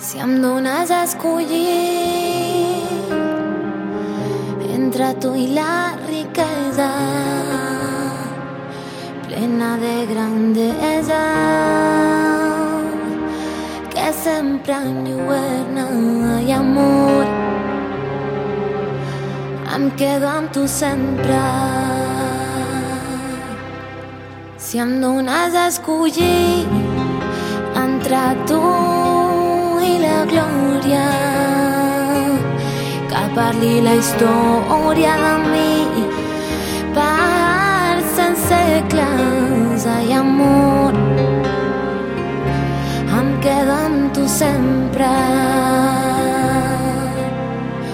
Si em dones a escollir entre tu i la riquesa plena de grandesa que sempre enlluerna i amor em quedo amb tu sempre. Si em dones a escollir entre tu glòria que parli la història de mi per sense segles i amor. Em quedo amb tu sempre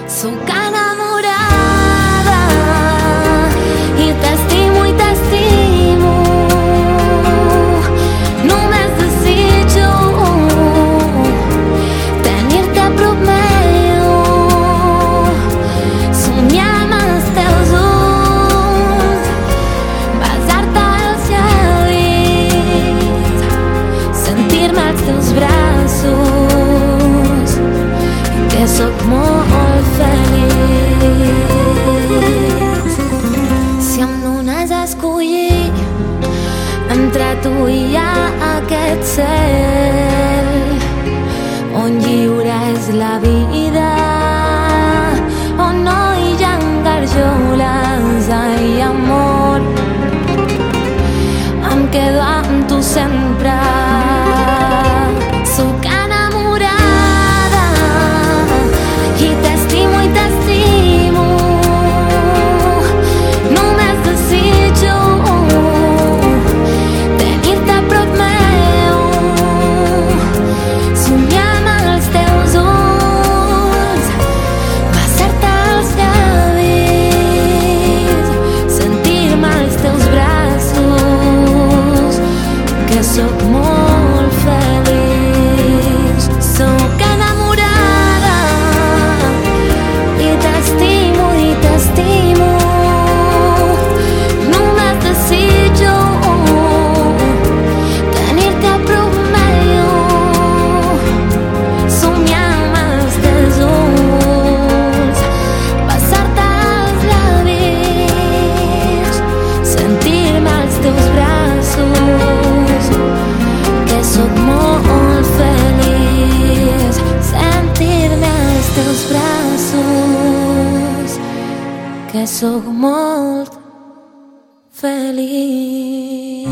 sóc feliç. Si em dones a escollir entre tu i aquest cel on lliure és la vida que sóc molt feliç.